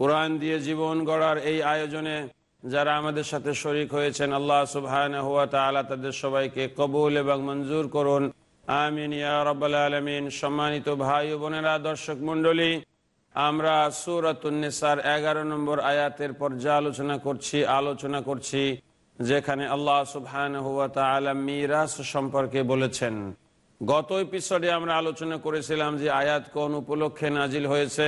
কোরআন দিয়ে জীবন গড়ার এই আয়োজনে যারা আমাদের সাথে শরিক হয়েছেন, আল্লাহ সুবহান হুয়া তালা তাদের সবাইকে কবুল এবং মঞ্জুর করুন। আমিন, ইয়া আলমিন। সম্মানিত ভাই বোনেরা, দর্শক মন্ডলী আমরা সুরাতুন্নেসার এগারো নম্বর আয়াতের পর্যালোচনা করছি, আলোচনা করছি, যেখানে আল্লাহ সুবহান হুয়া তালা মিরাস সম্পর্কে বলেছেন। গত এপিসোডে আমরা আলোচনা করেছিলাম যে আয়াত কোন উপলক্ষে নাজিল হয়েছে।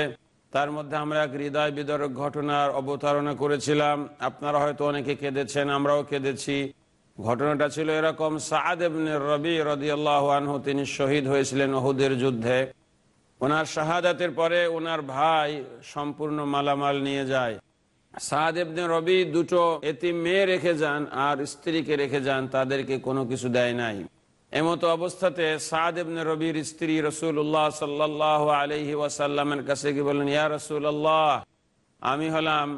তার মধ্যে আমরা এক হৃদয় বিদরক ঘটনার অবতারণা করেছিলাম। আপনারা হয়তো অনেকে কেঁদেছেন, আমরাও কেঁদেছি। ঘটনাটা ছিল এরকম আনহু, তিনি শহীদ হয়েছিলেন ওহুদের যুদ্ধে। ওনার শাহাদাতের পরে ওনার ভাই সম্পূর্ণ মালামাল নিয়ে যায়। সাদ এবনে রবি দুটো এতি মেয়ে রেখে যান আর স্ত্রীকে রেখে যান, তাদেরকে কোনো কিছু দেয় নাই। এমতো অবস্থাতে সাদ এবনে রবির স্ত্রী রসুল্লাহ সাল্লাহ আলহি ওয়াসাল্লামের কাছে গিয়ে বললেন, ইয়া রসুল্লাহ আমি হলাম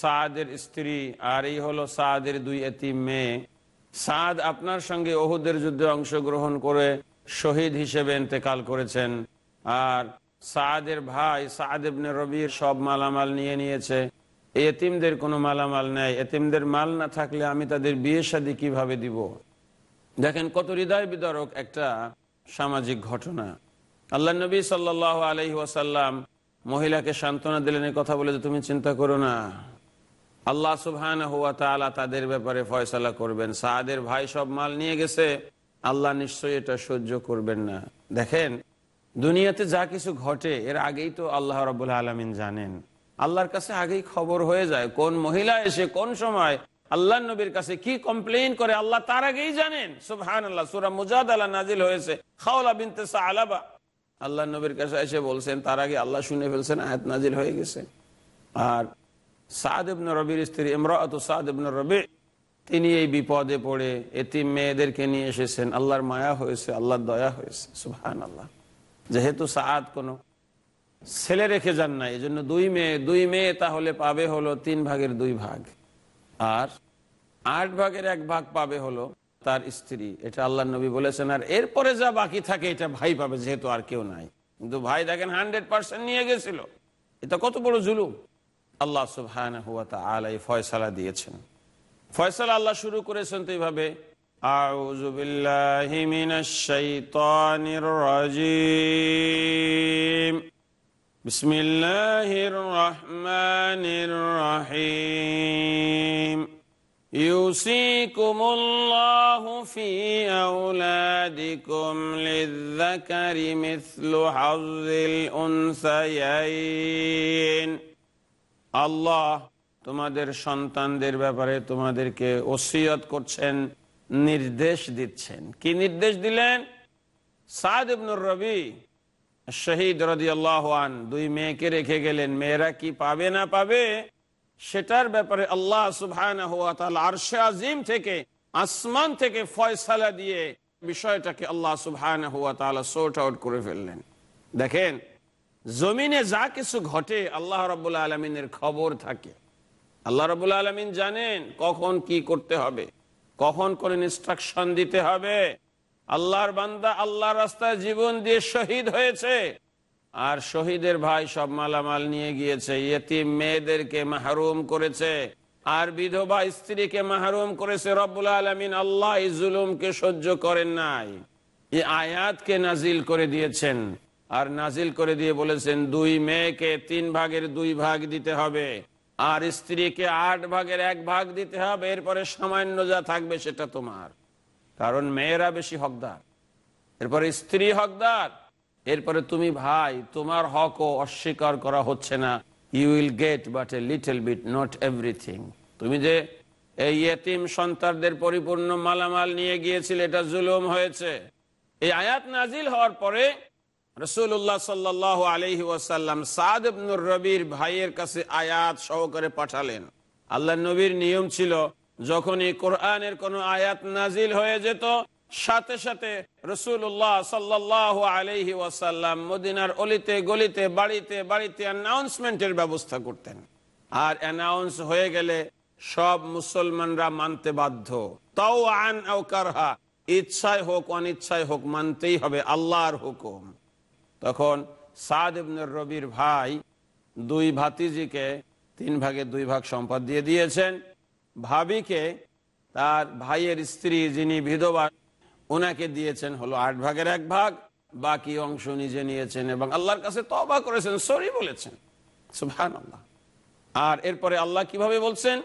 সাদের স্ত্রী আর এই হলো সাদের দুই এতিম মেয়ে। সাদ আপনার সঙ্গে ওহুদের যুদ্ধে অংশগ্রহণ করে শহীদ হিসেবে ইন্তেকাল করেছেন। আর সাদের ভাই সাদ এবনে রবির সব মালামাল নিয়ে নিয়েছে। এতিমদের কোনো মালামাল নেই। এতিমদের মাল না থাকলে আমি তাদের বিয়ে শাদী কীভাবে দিব? দেখেন কত হৃদয় বিদারক একটা সামাজিক ঘটনা। আল্লাহ নবী সাল্লাহ আলহি ওয়াসাল্লাম মহিলাকে সান্ত্বনা দিলেন এই কথা বলে যে, তুমি চিন্তা করো না। আল্লাহ সুবহান হুয়া তালা তাদের ব্যাপারে ফয়সালা করবেন। সাদের ভাই সব মাল নিয়ে গেছে। আল্লাহ নিশ্চয়ই এটা সহ্য করবেন না। দেখেন, দুনিয়াতে যা কিছু ঘটে, এর আগেই তো আল্লাহ রবুল্লা আলমিন জানেন। আল্লাহর কাছে আগেই খবর হয়ে যায়, কোন মহিলা এসে কোন সময় আল্লাহ নবীর কাছে কি কমপ্লেন করে, আল্লাহ তার আগেই জানেন। সুবহান আল্লাহ সুরা মুজাদ আল্লাহ নাজিল হয়েছে। খাওলা বিনতে আলাবা আল্লাহ নবীর কাছে এসে বলছেন, তার আগে আল্লাহ শুনে ফেলছেন, আয়াত নাজিল হয়ে গেছে। আর সাদ ইবন রবির স্ত্রী ইমরাত সাদ ইবন রবি, তিনি এই বিপদে পড়ে এতিম মেয়েদেরকে নিয়ে এসেছেন। আল্লাহর মায়া হয়েছে, আল্লাহর দয়া হয়েছে সুবহান আল্লাহ যেহেতু সাদ কোনো ছেলে রেখে যান না এই জন্য দুই মেয়ে দুই মেয়ে তাহলে পাবে হলো তিন ভাগের দুই ভাগ। আর আট ভাগের এক ভাগ পাবে হলো তার স্ত্রী এটা আল্লাহ নবী বলেছেন আর এরপরে যা বাকি থাকে এটা ভাই পাবে যেহেতু আর কেউ নাই কিন্তু ভাই দেখেন হান্ড্রেড পার্সেন্ট নিয়ে গেছিল এটা কত বড় জুলুম আল্লাহ সুবহান আলাই ফয়সালা দিয়েছেন ফয়সালা আল্লাহ শুরু করেছেন তো এইভাবে أعوذ بالله من الشيطان الرجيم بسم الله الرحمن الرحيم يوصيكم الله في أولادكم للذكر مثل حظ الأنثيين الله তোমাদের সন্তানদের ব্যাপারে তোমাদেরকে ওসিয়ত করছেন নির্দেশ দিচ্ছেন কি নির্দেশ দিলেন সাদ ইবনুর রবি শহীদ রদি আল্লাহান দুই মেয়েকে রেখে গেলেন। মেয়েরা কি পাবে না পাবে? সেটার ব্যাপারে আল্লাহ সুবহান আরশে আজিম থেকে, আসমান থেকে ফয়সালা দিয়ে বিষয়টাকে আল্লাহ সুবহান সোর্ট আউট করে ফেললেন। দেখেন, জমিনে যা কিছু ঘটে, আল্লাহ রবুল্লা আলমিনের খবর থাকে। আল্লাহ রবুল্লা আলমিন জানেন কখন কি করতে হবে, কখন কোন ইনস্ট্রাকশন দিতে হবে। আল্লাহর বান্দা আল্লাহর রাস্তায় জীবন দিয়ে শহীদ হয়েছে। আর শহীদের ভাই সব মালামাল নিয়ে গিয়েছে, ইয়েতিম মেয়েদেরকে মাহরুম করেছে, আর বিধবা স্ত্রীকে মাহরুম করেছে। রব্বুল আলমিন আল্লাহ জুলুমকে সহ্য করেন নাই। এই আয়াতকে নাজিল করে দিয়েছেন। আর নাজিল করে দিয়ে বলেছেন, দুই মেয়েকে তিন ভাগের দুই ভাগ দিতে হবে, আর স্ত্রীকে আট ভাগের এক ভাগ দিতে হবে, এরপরে সামান্য যা থাকবে সেটা তোমার। কারণ মেয়েরা বেশি হকদার। এরপরে স্ত্রী হকদার। এরপরে তুমি ভাই, তোমার হকও অস্বীকার করা হচ্ছে না। You will get but a little bit not everything তুমি যে এই এতিম সন্তানদের পরিপূর্ণ মালামাল নিয়ে গিয়েছিলে, এটা জুলুম হয়েছে। এই আয়াত নাজিল হওয়ার পরে রসুল্লাহ সাল্লাহ আলহি ওয়াসাল্লাম সাদ রবির ভাইয়ের কাছে আয়াত সহকারে পাঠালেন। আল্লাহ নবীর নিয়ম ছিল যখনই কোরআনের কোন আয়াত নাজিল হয়ে যেত, সাথে সাথে রসুল্লাহ সাল্লাহ আলহি ওয়াসাল্লাম মদিনার অলিতে, গলিতে, বাড়িতে বাড়িতে অ্যানাউন্সমেন্টের ব্যবস্থা করতেন। আর অ্যানাউন্স হয়ে গেলে সব মুসলমানরা মানতে বাধ্য। তাও আন কারহা, ইচ্ছায় হোক, অনিচ্ছায় হোক, মানতেই হবে আল্লাহর হুকুম। তখন সাদ রবির ভাই দুই ভাতিজিকে তিন ভাগে দুই ভাগ সম্পদ দিয়ে দিয়েছেন। ভাবিকে তার ভাইয়ের স্ত্রী যিনি বিধবা ওনাকে দিয়েছেন হলো আট ভাগের এক ভাগ, বাকি অংশ নিজে নিয়েছেন এবং আল্লাহর কাছে তবা করেছেন, সরি বলেছেন। আল্লাহ আর এরপরে আল্লাহ কীভাবে বলছেন?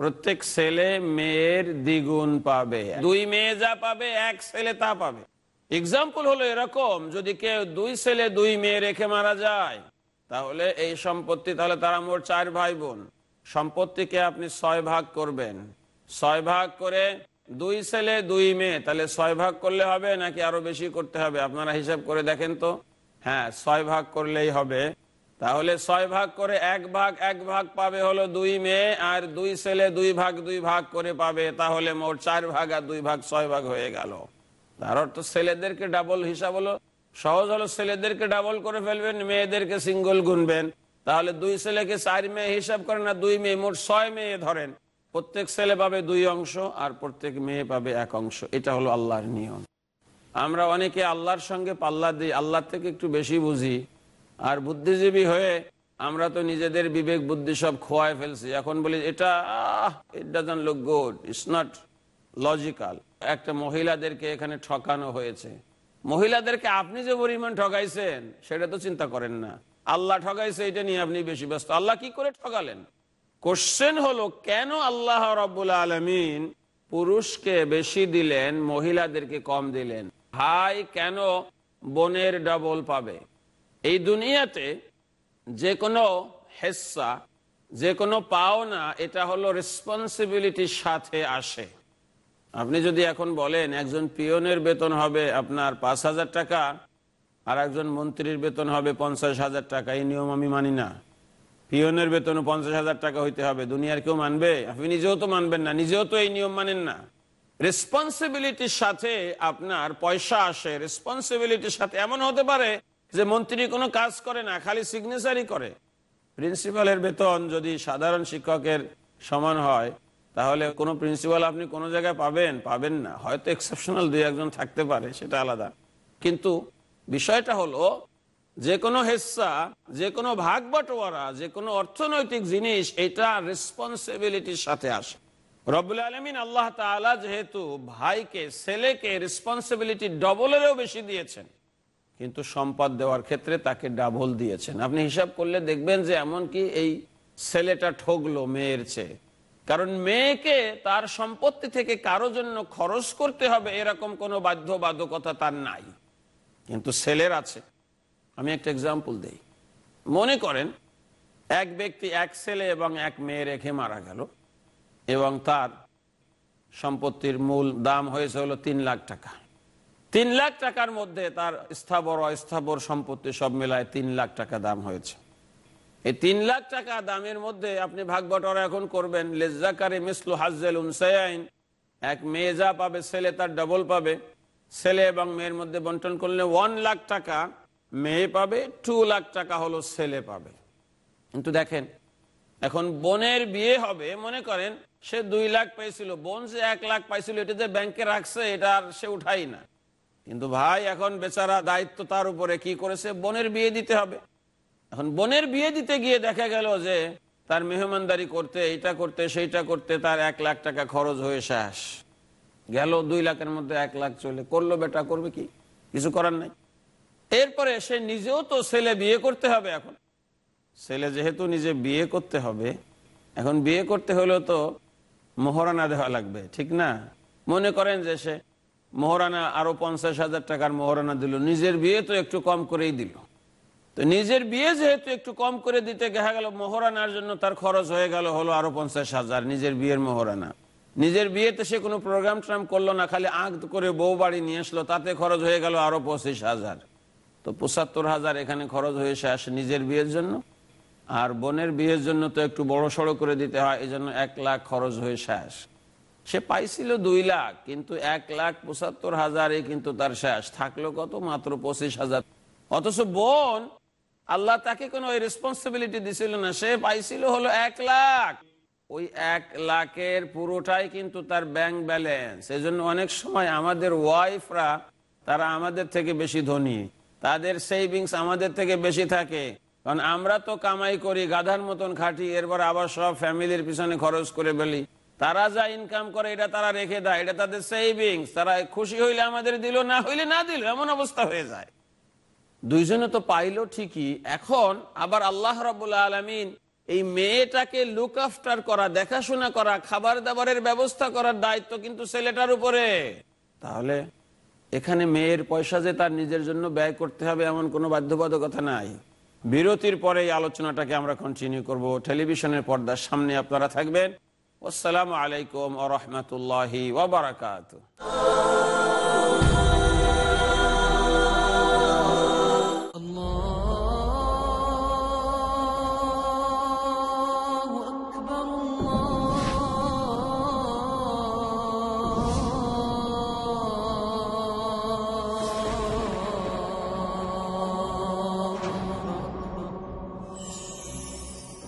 প্রত্যেক ছেলে মেয়ের দ্বিগুণ পাবে। দুই মেয়ে যা পাবে, এক ছেলে তা পাবে। এক্সাম্পল হলো এরকম, যদি কেউ দুই ছেলে দুই মেয়ে রেখে মারা যায়, তাহলে এই সম্পত্তি, তাহলে তারা মোট চার ভাই বোন সম্পত্তিকে আপনি ছয় ভাগ করবেন। ছয় ভাগ করে দুই ছেলে, দুই মেয়ে, তাহলে ছয় ভাগ করলে হবে নাকি আরও বেশি করতে হবে? আপনারা হিসাব করে দেখেন তো। হ্যাঁ ছয় ভাগ করলেই হবে। তাহলে ছয় ভাগ করে এক ভাগ এক ভাগ পাবে হলো দুই মেয়ে, আর দুই ছেলে দুই ভাগ দুই ভাগ করে পাবে, তাহলে মোট চার ভাগ আর দুই ভাগ ছয় ভাগ হয়ে গেল। তার অর্থ ছেলেদেরকে ডাবল হিসাব হলো, সহজ হলো ছেলেদেরকে ডাবল করে ফেলবেন, মেয়েদেরকে সিঙ্গল গুনবেন। তাহলে দুই ছেলেকে চার মেয়ে হিসাব করেন না দুই মেয়ে মোট ছয় মেয়ে ধরেন। প্রত্যেক ছেলে পাবে দুই অংশ আর প্রত্যেক মেয়ে পাবে এক অংশ। এটা হলো আল্লাহর নিয়ম। আমরা অনেকে আল্লাহর সঙ্গে পাল্লা দিই, আল্লাহর থেকে একটু বেশি বুঝি। আর বুদ্ধিজীবী হয়ে আমরা তো নিজেদের বিবেক, বুদ্ধি সব খোয়ায় ফেলছি। এখন বলি, এটা it doesn't look good it's not logical একটা মহিলাদেরকে এখানে ঠকানো হয়েছে। মহিলাদেরকে আপনি যে পরিমাণ ঠকাইছেন, সেটা তো চিন্তা করেন না। আল্লাহ ঠকাইছে, এটা নিয়ে আপনি বেশি ব্যস্ত। আল্লাহ কি করে ঠকালেন? কোশ্চেন হলো, কেন আল্লাহ রব্বুল আলমিন পুরুষকে বেশি দিলেন, মহিলাদেরকে কম দিলেন? ভাই, কেন বোনের ডবল পাবে? এই দুনিয়াতে যে কোনো হেসা যে কোনো পাওনা, এটা হলো রেসপন্সিবিলিটির সাথে আসে। আপনি যদি এখন বলেন, একজন পিয়নের বেতন হবে আপনার পাঁচ হাজার টাকা, আর একজন মন্ত্রীর বেতন হবে পঞ্চাশ হাজার টাকা, এই নিয়ম আমি মানি না। পিয়নের বেতন পঞ্চাশ হাজার টাকা হইতে হবে, দুনিয়ার কেউ মানবে? আপনি নিজেও তো মানবেন না, নিজেও তো এই নিয়ম মানেন না। রেসপন্সিবিলিটির সাথে আপনার পয়সা আসে রেসপন্সিবিলিটির সাথে এমন হতে পারে যে মন্ত্রী কোনো কাজ করে না, খালি সিগনেচারই করে। প্রিন্সিপালের বেতন যদি সাধারণ শিক্ষকের সমান হয় তাহলে কোনো প্রিন্সিপাল আপনি কোনো জায়গায় পাবেন পাবেন না। হয়তো এক্সেপশনাল দুই একজন থাকতে পারে, সেটা আলাদা। কিন্তু বিষয়টা হলো, যে কোনো হেসা, যে কোনো ভাগ বাটোয়ারা যে কোনো অর্থনৈতিক জিনিস, এটা রেসপন্সিবিলিটির সাথে আসে। রবুল আলমিন আল্লাহ তালা যেহেতু ভাইকে, ছেলেকে রেসপন্সিবিলিটি ডবলেরও বেশি দিয়েছেন, কিন্তু সম্পদ দেওয়ার ক্ষেত্রে তাকে ডাবল দিয়েছেন। আপনি হিসাব করলে দেখবেন যে এমনকি এই ছেলেটা ঠকলো মেয়ের চেয়ে। কারণ মেয়েকে তার সম্পত্তি থেকে কারও জন্য খরচ করতে হবে এরকম কোনো বাধ্যবাধকতা তার নাই। কিন্তু ছেলের আছে। আমি একটা এক্সাম্পল দেই। মনে করেন, এক ব্যক্তি এক ছেলে এবং এক মেয়ে রেখে মারা গেল এবং তার সম্পত্তির মূল দাম হয়েছে হলো তিন লাখ টাকা। তিন লাখ টাকার মধ্যে তার স্থাবর অস্থাবর সম্পত্তি সব মেলায় তিন লাখ টাকা দাম হয়েছে। এই তিন লাখ টাকা দামের মধ্যে আপনি ভাগ বটরা এখন করবেন। লেজাকারে মিসলু হাজেল উনসাইন এক মেয়ে যা পাবে, ছেলে তার ডবল পাবে। ছেলে এবং মেয়ের মধ্যে বন্টন করলে ওয়ান লাখ টাকা মেয়ে পাবে টু লাখ টাকা হলো ছেলে পাবে। কিন্তু দেখেন, এখন বোনের বিয়ে হবে, মনে করেন, সে দুই লাখ পাইছিল। বোন সে এক লাখ পাইছিল, এটা যে ব্যাংকে রাখছে, এটা আর সে উঠাই না। কিন্তু ভাই, এখন বেচারা দায়িত্ব তার উপরে। কি করেছে? বোনের বিয়ে দিতে হবে। এখন বোনের বিয়ে দিতে গিয়ে দেখা গেল যে তার মেহমানদারি করতে এইটা করতে, সেইটা করতে তার এক লাখ টাকা খরচ হয়ে শেষ। গেল দুই লাখের মধ্যে এক লাখ চলে। করল বেটা, করবে কি? কিছু করার নাই। এরপরে সে নিজেও তো ছেলে বিয়ে করতে হবে এখন। ছেলে যেহেতু নিজে বিয়ে করতে হবে, এখন বিয়ে করতে হলেও তো মোহরানা দেওয়া লাগবে, ঠিক না? মনে করেন যে সে মোহরানা আরও পঞ্চাশ হাজার টাকার মোহরানা দিল, নিজের বিয়ে তো একটু কম করেই দিল। তো নিজের বিয়ে যেহেতু একটু কম করে দিতে দেখা গেল, মোহরানার জন্য তার খরচ হয়ে গেল হলো আরও পঞ্চাশ হাজার, নিজের বিয়ের মোহরানা। নিজের বিয়েতে সে কোনো প্রোগ্রাম ট্রাম করল না, খালি আঁক করে বউ বাড়ি নিয়ে আসলো, তাতে খরচ হয়ে গেল আরও পঁচিশ হাজার। তো পঁচাত্তর হাজার এখানে খরচ হয়ে শেষ নিজের বিয়ের জন্য। আর বোনের বিয়ের জন্য তো একটু বড় সড়ো করে দিতে হয়, এই জন্য এক লাখ খরচ হয়ে শেষ সে পাইছিল দুই লাখ, কিন্তু এক লাখ পঁচাত্তর হাজারে কিন্তু তার শেষ। থাকল কত? মাত্র পঁচিশ হাজার। অথচ বোন আল্লাহ তাকে কোনো ওই রেসপন্সিবিলিটি দিছিল না। সে পাইছিল হলো এক লাখ। ওই এক লাখের পুরোটাই কিন্তু তার ব্যাংক ব্যালেন্স এই অনেক সময় আমাদের ওয়াইফরা তারা আমাদের থেকে বেশি ধনী। তাদের সেভিংস আমাদের থেকে বেশি থাকে। কারণ আমরা তো কামাই করি, গাধার মতন খাটি, এরপর আবার সব ফ্যামিলির পিছনে খরচ করে ফেলি। তারা যা ইনকাম করে, এটা তারা রেখে দেয়, এটা তাদের সেভিংস তারা খুশি হইলে আমাদের দিল, না হইলে না দিল, এমন অবস্থা হয়ে যায়। দুইজনে তো পাইলো ঠিকই। এখন আবার আল্লাহ রাবুল্লাহ আলমিন এই মেয়েটাকে লুক আফটার করা, দেখাশোনা করা খাবার দাবারের ব্যবস্থা করার দায়িত্ব কিন্তু ছেলেটার উপরে। তাহলে এখানে মেয়ের পয়সা যে তার নিজের জন্য ব্যয় করতে হবে এমন কোনো বাধ্যবাধকতা নাই। বিরতির পরে এই আলোচনাটাকে আমরা কন্টিনিউ করব। টেলিভিশনের পর্দার সামনে আপনারা থাকবেন। আসসালামু আলাইকুম আ রহমতুল্লাহি ওবরাকাত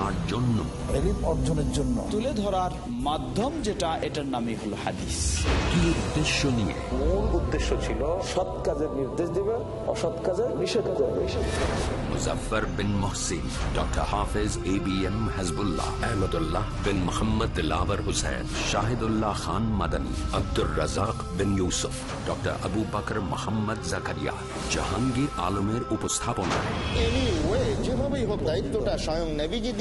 কার জন্য। অর্জনের জন্য। তুলে ধরার মাধ্যম যেটা এটার নামই হলো হাদিস। কি উদ্দেশ্য নিয়ে? মূল উদ্দেশ্য ছিল সৎ কাজের নির্দেশ দিবে অসৎ কাজের নিষেধ করবে। Muzaffar bin Mohsin doctor Hafez A B M Hasbullah Ahmadullah bin Mohammad lover Hussain Shahidullah Khan Madani Abdur Razzak bin Yusuf doctor Abu Bakr Mohammad Zakaria Jahangir আলমের উপস্থাপনায়। এনিওয়ে যেভাবেই হোক দায়িত্বটা স্বয়ং নেভিজি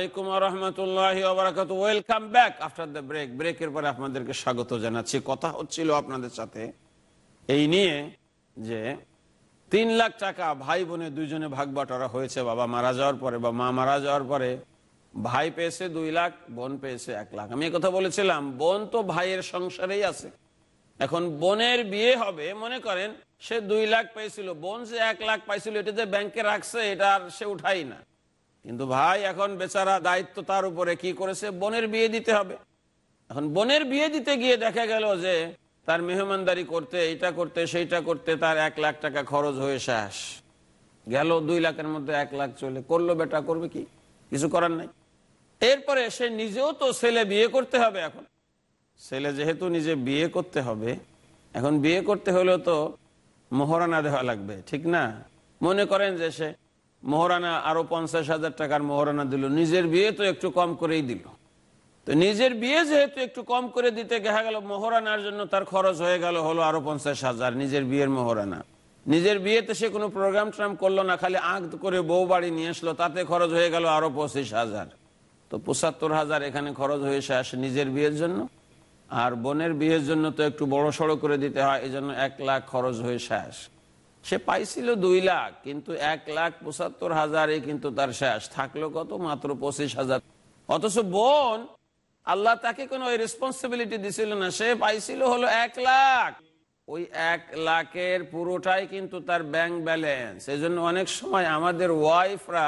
আলাইকুম রহমতুল্লাহ welcome back after the break ব্রেকের পরে আপনাদেরকে স্বাগত জানাচ্ছি। কথা হচ্ছিল আপনাদের সাথে এই নিয়ে যে তিন লাখ টাকা ভাই বোনে দুইজনে ভাগ বাটোয়ারা হয়েছে, বাবা মারা যাওয়ার পরে, বা মা মারা যাওয়ার পরে ভাই পেয়েছে দুই লাখ, বোন পেয়েছে এক লাখ। আমি কথা বলেছিলাম, বোন তো ভাইয়ের সংসারেই আছে। এখন বোনের বিয়ে হবে, মনে করেন, সে দুই লাখ পাইছিল বোন যে এক লাখ পাইছিল, এটা যে ব্যাংকে রাখছে, এটা আর সে উঠাই না। কিন্তু ভাই, এখন বেচারা দায়িত্ব তার উপরে কি করেছে? বোনের বিয়ে দিতে হবে। এখন বোনের বিয়ে দিতে গিয়ে দেখা গেল যে তার মেহমানদারি করতে এটা করতে, সেইটা করতে তার এক লাখ টাকা খরচ হয়ে শেষ। গেল দুই লাখের মধ্যে এক লাখ চলে। করল বেটা, করবে কি? কিছু করার নাই। এরপরে সে নিজেও তো ছেলে বিয়ে করতে হবে এখন। ছেলে যেহেতু নিজে বিয়ে করতে হবে, এখন বিয়ে করতে হলেও তো মোহরানা দেওয়া লাগবে, ঠিক না? মনে করেন যে সে মোহরানা আরও পঞ্চাশ হাজার টাকার মোহরানা দিল। নিজের বিয়ে তো একটু কম করেই দিল। তো নিজের বিয়ে যেহেতু একটু কম করে দিতে দেখা গেল, মোহরানার জন্য তার খরচ হয়ে গেল হলো আরও পঞ্চাশ হাজার নিজের বিয়ের মোহরানা। নিজের বিয়েতে সে কোনো প্রোগ্রাম ট্রাম করল না, খালি আঁক করে বউ বাড়ি নিয়ে আসলো, তাতে খরচ হয়ে গেল আরও পঁচিশ হাজার। তো পঁচাত্তর হাজার এখানে খরচ হয়ে শেষ নিজের বিয়ের জন্য। আর বোনের বিয়ের জন্য তো একটু বড় সড়ো করে দিতে হয় এই জন্য এক লাখ খরচ হয়ে শেষ সে পাইছিল দুই লাখ, কিন্তু এক লাখ পঁচাত্তর হাজারে কিন্তু তার শেষ। থাকল কত? মাত্র পঁচিশ হাজার। অথচ বোন, আল্লাহ তাকে কোনো রেসপন্সিবিলিটি দিছিল না। সে পাইছিল হলো এক লাখ। ওই এক লাখের পুরোটাই কিন্তু তার ব্যাংক ব্যালেন্স এই অনেক সময় আমাদের ওয়াইফরা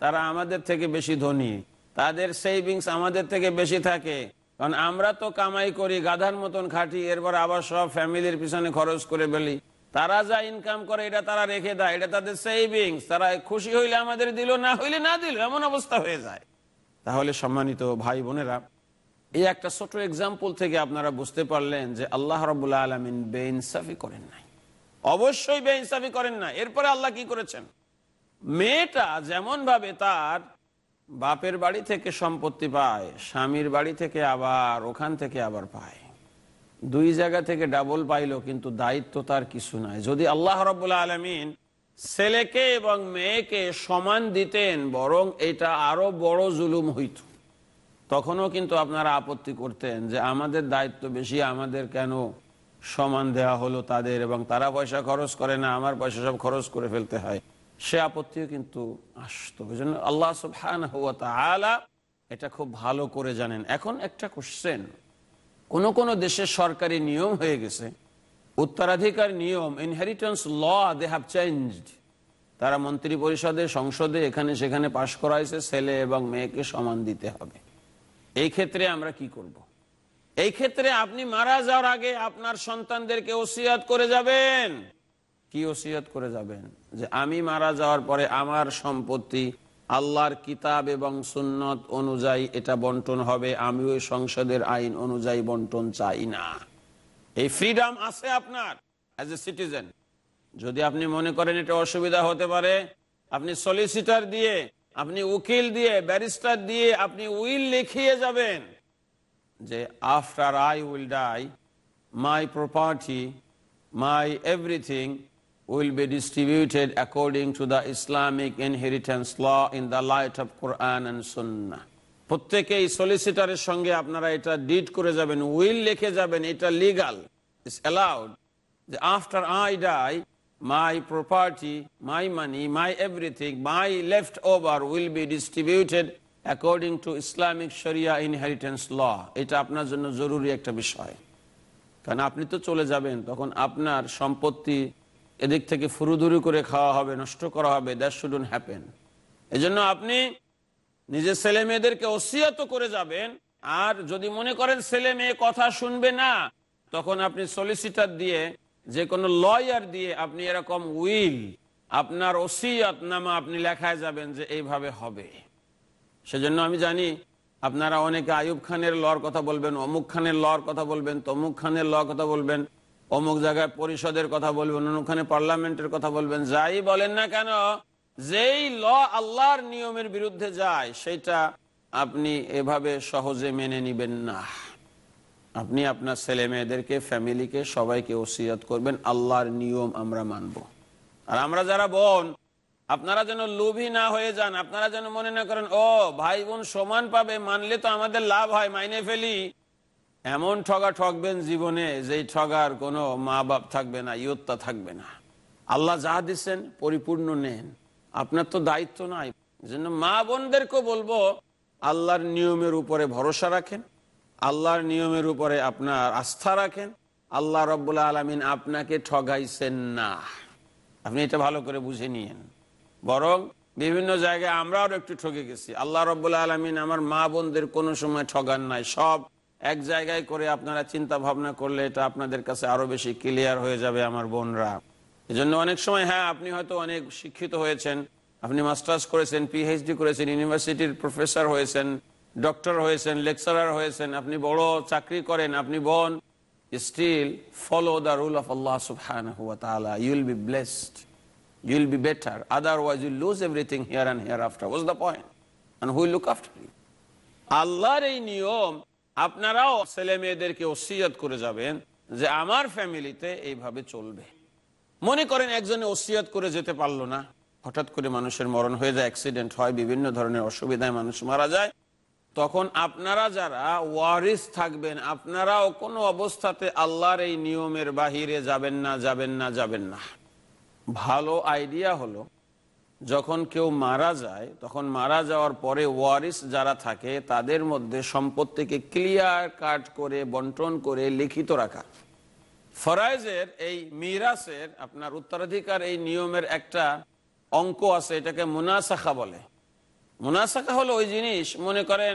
তারা আমাদের থেকে বেশি ধনী। তাদের সেভিংস আমাদের থেকে বেশি থাকে। কারণ আমরা তো কামাই করি, গাধার মতন খাটি, এরপর আবার সব ফ্যামিলির পিছনে খরচ করে ফেলি। তারা যা ইনকাম করে, এটা তারা রেখে দেয়, এটা তাদের সেভিংস তারা খুশি হইলে আমাদের দিল, না হইলে না দিল, এমন অবস্থা হয়ে যায়। তাহলে সম্মানিত ভাই বোনেরা, এই একটা ছোট এক্সাম্পল থেকে আপনারা বুঝতে পারলেন যে আল্লাহ রবুল্লা আলমিন বেইনসাফি করেন নাই। অবশ্যই বেইনসাফি করেন না এরপরে আল্লাহ কি করেছেন? মেয়েটা যেমন ভাবে তার বাপের বাড়ি থেকে সম্পত্তি পায়, স্বামীর বাড়ি থেকে আবার, ওখান থেকে আবার পায়। দুই জায়গা থেকে ডাবল পাইলো, কিন্তু দায়িত্ব তার কিছু নাই। যদি আল্লাহ রবুল্লা আলমিন ছেলেকে এবং মেয়েকে সমান দিতেন, বরং এটা আরও বড় জুলুম হইত, তখনও কিন্তু আপনারা আপত্তি করতেন যে আমাদের দায়িত্ব বেশি, আমাদের কেন সমান দেওয়া হলো তাদের, এবং তারা পয়সা খরচ করে না, আমার পয়সা সব খরচ করে ফেলতে হয়। সে আপত্তিও কিন্তু আসতো। ওই জন্য আল্লাহ সুবহান এটা খুব ভালো করে জানেন। এখন একটা কোশ্চেন কোন কোন দেশের সরকারি নিয়ম হয়ে গেছে, উত্তরাধিকার নিয়ম inheritance law they have changed তারা মন্ত্রী পরিষদে, সংসদে, এখানে সেখানে পাশ হয়েছে ছেলে এবং মেয়েকে সমান দিতে হবে। এই ক্ষেত্রে আমরা কি করব। এই ক্ষেত্রে আপনি মারা যাওয়ার আগে আপনার সন্তানদেরকে ওসিয়াত করে যাবেন। কি ওসিয়াত করে যাবেন? যে আমি মারা যাওয়ার পরে আমার সম্পত্তি আল্লাহর কিতাব এবং সুন্নত অনুযায়ী এটা বন্টন হবে আমি ওই সংসদের আইন অনুযায়ী বন্টন চাই না। এই ফ্রিডম আছে আপনার অ্যাজ এ সিটিজেন যদি আপনি মনে করেন এটা অসুবিধা হতে পারে, আপনি সলিসিটার দিয়ে, আপনি উকিল দিয়ে ব্যারিস্টার দিয়ে আপনি উইল লিখিয়ে যাবেন যে after I will die my property my everything will be distributed according to the Islamic inheritance law in the light of Quran and Sunnah. প্রত্যেকেই সলিসিটারের সঙ্গে আপনারা এটা ডিড করে যাবেন উইল লিখে যাবেন, এটা লিগাল ইস অ্যালাউড যে after I die my property my money my everything my left over will be distributed according to Islamic sharia inheritance law এটা আপনার জন্য জরুরি একটা বিষয়। কারণ আপনি তো চলে যাবেন, তখন আপনার সম্পত্তি এদিক থেকে ফুরুদুরু করে খাওয়া হবে, নষ্ট করা হবে দ্যাট শুডুন হ্যাপেন এজন্য আপনি নিজের ছেলে মেয়েদেরকে ওসিয়ত করে যাবেন, আর যদি মনে করেন ছেলে মেয়ে কথা শুনবে না, তখন আপনি সলিসিটার দিয়ে, যে কোনো লয়ার দিয়ে আপনি এরকম উইল, আপনার ওসিয়ত নামা আপনি লেখায় যাবেন যে এইভাবে হবে। সেজন্য আমি জানি, আপনারা অনেকে আয়ুব খানের লর কথা বলবেন, অমুক খানের লর কথা বলবেন, তমুক খানের লর কথা বলবেন অমুক জায়গায় পরিষদের কথা বলবেন ওখানে পার্লামেন্টের কথা বলবেন, যাই বলেন না কেন, যেই ল আল্লাহর নিয়মের বিরুদ্ধে যায়, সেটা আপনি এভাবে সহজে মেনে নিবেন না। আপনি আপনার ছেলে মেয়েদেরকে, ফ্যামিলিকে, সবাইকে ওসিয়ত করবেন, আল্লাহর নিয়ম আমরা মানব। আর আমরা যারা বোন, আপনারা যেন লোভী না হয়ে যান, আপনারা যেন মনে না করেন, ও, ভাই বোন সমান পাবে, মানলে তো আমাদের লাভ হয়, মাইনে ফেলি। এমন ঠগা ঠকবেন জীবনে যেই ঠগার কোনো মা বাপ থাকবে না, ইয়ত্তা থাকবে না। আল্লাহ যা দিচ্ছেন পরিপূর্ণ নেন। আপনার তো দায়িত্ব নাই। জন্য মা বোনদেরকে বলব, আল্লাহর নিয়মের উপরে ভরসা রাখেন, আল্লাহর নিয়মের উপরে আপনার আস্থা রাখেন। আল্লাহ রব্বুল্লা আলমিন আপনাকে ঠগাইছেন না। আপনি এটা ভালো করে বুঝে নিয়েন। বরং বিভিন্ন জায়গায় আমরাও একটু ঠকে গেছি। আল্লাহ রব্বুল্লা আলমিন আমার মা বোনদের কোনো সময় ঠগান নাই। সব এক জায়গায় করে আপনারা চিন্তা ভাবনা করলে এটা আপনাদের কাছে আরও বেশি ক্লিয়ার হয়ে যাবে আমার বোনরা এজন্য অনেক সময় হ্যাঁ আপনি হয়তো অনেক শিক্ষিত হয়েছেন আপনি মাস্টার্স করেছেন পিএইচডি করেছেন ইউনিভার্সিটির প্রফেসর হয়েছেন ডক্টর হয়েছেন লেকচারার হয়েছেন আপনি বড় চাকরি করেন আপনি বোন still follow the rule of Allah সুবহানাহু ওয়া তাআলা you will be blessed be better. Otherwise, you lose everything here and hereafter. What's the point? And who will look after you? আল্লাহর এই নিয়ম আপনারাও ছেলে মেয়েদেরকে ওসিয়ত করে যাবেন যে আমার ফ্যামিলিতে এইভাবে চলবে। মনে করেন একজনে ওসিয়ত করে যেতে পারল না, হঠাৎ করে মানুষের মরণ হয়ে যায়, অ্যাক্সিডেন্ট হয়, বিভিন্ন ধরনের অসুবিধায় মানুষ মারা যায়। তখন আপনারা যারা ওয়ারিস থাকবেন, আপনারাও কোনো অবস্থাতে আল্লাহর এই নিয়মের বাহিরে যাবেন না যাবেন না যাবেন না। ভালো আইডিয়া হলো যখন কেউ মারা যায়, তখন মারা যাওয়ার পরে ওয়ারিস যারা থাকে, তাদের মধ্যে সম্পত্তিকে ক্লিয়ার কাট করে, বন্টন করে লিখিত রাখা। ফরাইজের এই মিরাসের আপনার উত্তরাধিকার এই নিয়মের একটা অঙ্ক আছে, এটাকে মুনাসাখা বলে। মুনাসাখা হলো ওই জিনিস, মনে করেন,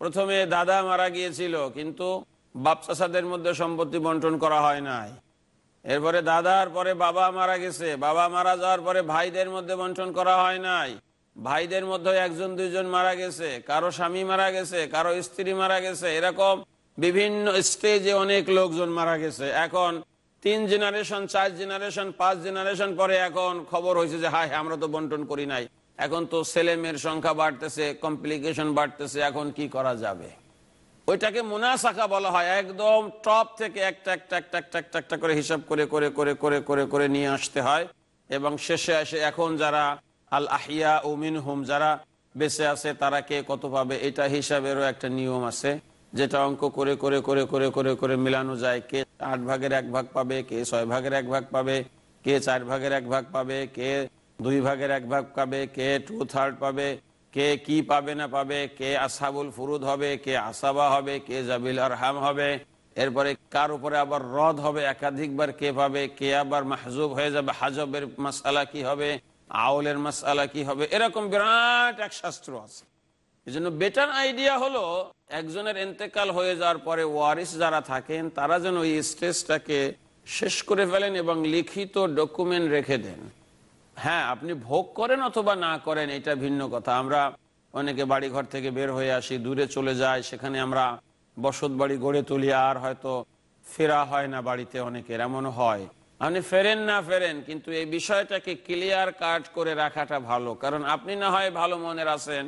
প্রথমে দাদা মারা গিয়েছিল, কিন্তু বাপ চাষাদের মধ্যে সম্পত্তি বন্টন করা হয় নাই। এরপরে দাদার পরে বাবা মারা গেছে। বাবা মারা যাওয়ার পরে ভাইদের মধ্যে বন্টন করা হয় নাই। ভাইদের মধ্যে একজন, দুইজন মারা গেছে। কারও স্বামী মারা গেছে, কারও স্ত্রী মারা গেছে। এরকম বিভিন্ন স্টেজে অনেক লোকজন মারা গেছে। এখন তিন জেনারেশন চার জেনারেশন পাঁচ জেনারেশন পরে এখন খবর হয়েছে যে, হায়, আমরা তো বন্টন করি নাই। এখন তো ছেলে মেয়ের সংখ্যা বাড়তেছে কমপ্লিকেশন বাড়তেছে। এখন কি করা যাবে? ওইটাকে মুনাসাকা বলা হয়। একদম টপ থেকে একটা একটা একটা একটা একটা একটা করে হিসাব করে করে করে করে করে করে নিয়ে আসতে হয়। এবং শেষে আসে এখন যারা আল আহিয়া উমিন হুম যারা বেঁচে আছে, তারা কে কত পাবে? এটা হিসাবেরও একটা নিয়ম আছে, যেটা অঙ্ক করে করে করে করে করে করে মিলানো যায়। কে আট ভাগের এক ভাগ পাবে, কে ছয় ভাগের এক ভাগ পাবে, কে চার ভাগের এক ভাগ পাবে, কে দুই ভাগের এক ভাগ পাবে, কে টু থার্ড পাবে কে কি পাবে না পাবে, কে আসাবুল ফুরুদ হবে, কে আসাবা হবে, কে জাবিল আরহাম হবে, এরপরে কার উপরে আবার রদ হবে, একাধিকবার কে পাবে, কে আবার মাহজুব হয়ে যাবে, হাজবের মাসালা কি হবে, আউলের মাসালা কি হবে, এরকম বিরাট এক শাস্ত্র আছে। এই জন্য বেটার আইডিয়া হলো, একজনের এন্তেকাল হয়ে যাওয়ার পরে ওয়ারিস যারা থাকেন, তারা যেন ওই স্টেজটাকে শেষ করে ফেলেন এবং লিখিত ডকুমেন্ট রেখে দেন। হ্যাঁ আপনি ভোগ করেন অথবা না করেন, এটা ভিন্ন কথা। আমরা অনেকে বাড়ি ঘর থেকে বের হয়ে আসি, দূরে চলে যায় সেখানে আমরা বসত বাড়ি গড়ে তুলি, আর হয়তো ফেরা হয় না বাড়িতে অনেকের এমন হয়। আপনি ফেরেন না ফেরেন, কিন্তু এই বিষয়টাকে ক্লিয়ার কাট করে রাখাটা ভালো। কারণ আপনি না হয় ভালো মনের আছেন,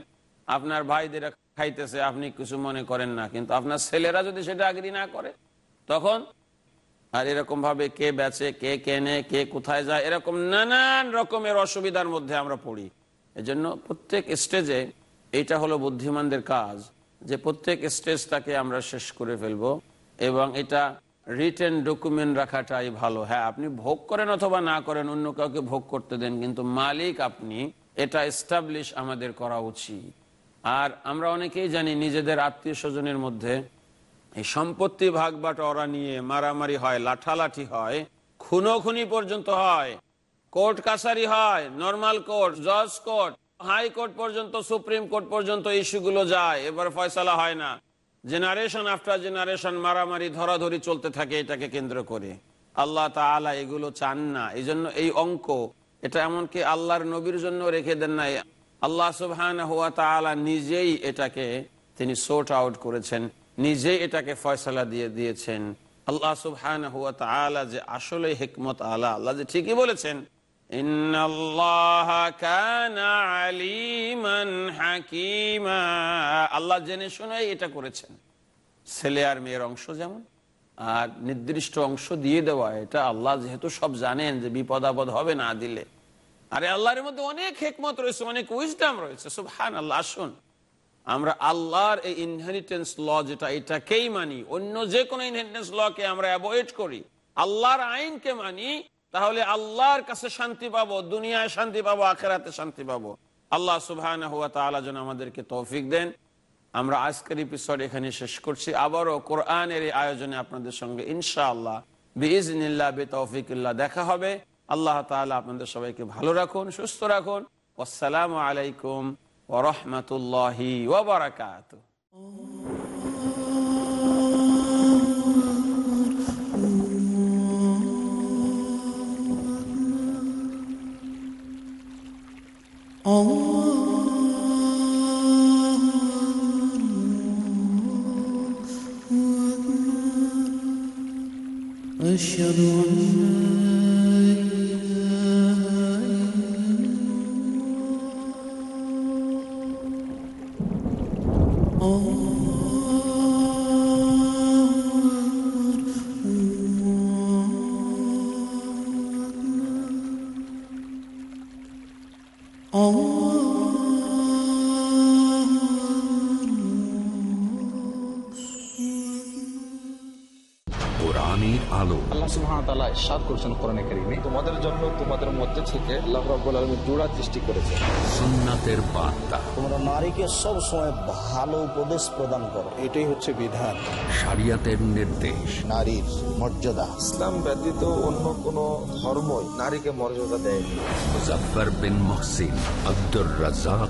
আপনার ভাইদের খাইতেছে, আপনি কিছু মনে করেন না, কিন্তু আপনার ছেলেরা যদি সেটা আগ্রী না করে, তখন আর এরকম ভাবে কে বেচে, কে কেনে, কে কোথায় যায়, এরকম নানান রকমের অসুবিধার মধ্যে আমরা পড়ি। এজন্য প্রত্যেক স্টেজে এটা হলো বুদ্ধিমানদের কাজ যে প্রত্যেক স্টেজটাকে আমরা শেষ করে ফেলব এবং এটা রিটেন ডকুমেন্ট রাখাটাই ভালো। হ্যাঁ আপনি ভোগ করেন অথবা না করেন, অন্য কাউকে ভোগ করতে দেন, কিন্তু মালিক আপনি, এটা এস্টাবলিশ আমাদের করা উচিত। আর আমরা অনেকেই জানি নিজেদের আত্মীয় স্বজনের মধ্যে এই সম্পত্তি ভাগ বাটোয়ারা নিয়ে মারামারি হয়, লাঠালাঠি হয়, খুনোখুনি পর্যন্ত হয়, কোর্ট কাছারি হয়, নর্মাল কোর্ট, জজ কোর্ট, হাই কোর্ট পর্যন্ত, সুপ্রিম কোর্ট পর্যন্ত ইস্যুগুলো যায়। এবার ফয়সালা হয় না। জেনারেশন আফটার জেনারেশন মারামারি, ধরাধরি চলতে থাকে, এটাকে কেন্দ্র করে। আল্লাহ তালা এগুলো চান না। এই জন্য এই অঙ্ক, এটা এমনকি আল্লাহর নবীর জন্য রেখে দেন নাই। আল্লাহ সুবহান হুয়া তালা নিজেই এটাকে তিনি সোর্ট আউট করেছেন। নিজেই এটাকে ফয়সলা দিয়ে দিয়েছেন। আল্লাহ সুবহানাহু ওয়া তাআলা যে আসলে হিকমত আলা, আল্লাহ যে ঠিকই বলেছেন আল্লাহ জেনে শুনে এটা করেছেন। ছেলে আর মেয়ের অংশ যেমন, আর নির্দিষ্ট অংশ দিয়ে দেওয়া, এটা আল্লাহ যেহেতু সব জানেন যে বিপদ আপদ হবে না দিলে। আরে আল্লাহর মধ্যে অনেক হেকমত রয়েছে, অনেক উইজডাম রয়েছে সুবহান আল্লাহ আসুন। আমরা আল্লাহর এই ইনহেরিটেন্স ল যেটা, এটাকেই মানি। অন্য যে কোনো ইনহেরিটেন্স লকে আমরা অ্যাভয়েড করি। আল্লাহর আইনকে মানি, তাহলে আল্লাহর কাছে শান্তি পাবো, দুনিয়ায় শান্তি পাবো, আখেরাতে শান্তি পাবো। আল্লাহ সুবহান হুয়া তাআলা যেন আমাদেরকে তৌফিক দেন। আমরা আজকের এপিসোড এখানে শেষ করছি। আবারও কোরআনের এই আয়োজনে আপনাদের সঙ্গে, ইনশাআল্লাহ, বিইজনিল্লাহ বে তৌফিকুল্লাহ দেখা হবে। আল্লাহ তাআলা আপনাদের সবাইকে ভালো রাখুন, সুস্থ রাখুন। আসসালামু আলাইকুম। ورحمة الله وبركاته. Allah أشهد أن لا ওয়া করেছেন কোরআনে কারীমে। তোমাদের জন্য তোমাদের মধ্যে থেকে আল্লাহ রাব্বুল আলামিন জোড়া সৃষ্টি করেছে। সুন্নাতের বার্তা। তোমরা নারীকে সব সময় ভালো উপদেশ প্রদান করো। এটাই হচ্ছে বিধান। শরিয়াতের নির্দেশ। নারীর মর্যাদা। ইসলাম ব্যতীত অন্য কোন ধর্মই নারীকে মর্যাদা দেয়নি। Muzaffar bin Mohsin Abdur Razzak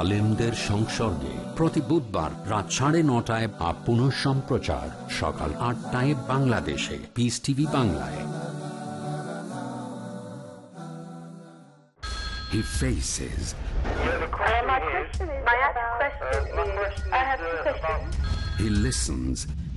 আলেমদের সংসর্গে প্রতি বুধবার রাত সাড়ে নটায় বা পুনঃ সম্প্রচার সকাল আটটায় বাংলাদেশে পিস টিভি বাংলায় He faces, My question is my question is I have two questions. he listens,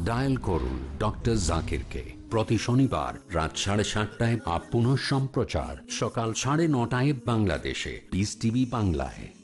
dial করুন ডক্টর জাকিরকে প্রতি শনিবার রাত সাড়ে সাতটায় আপ সম্প্রচার সকাল সাড়ে নটায় বাংলাদেশে। পিস টিভি বাংলায়।